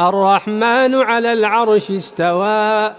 الرحمن على العرش استوى.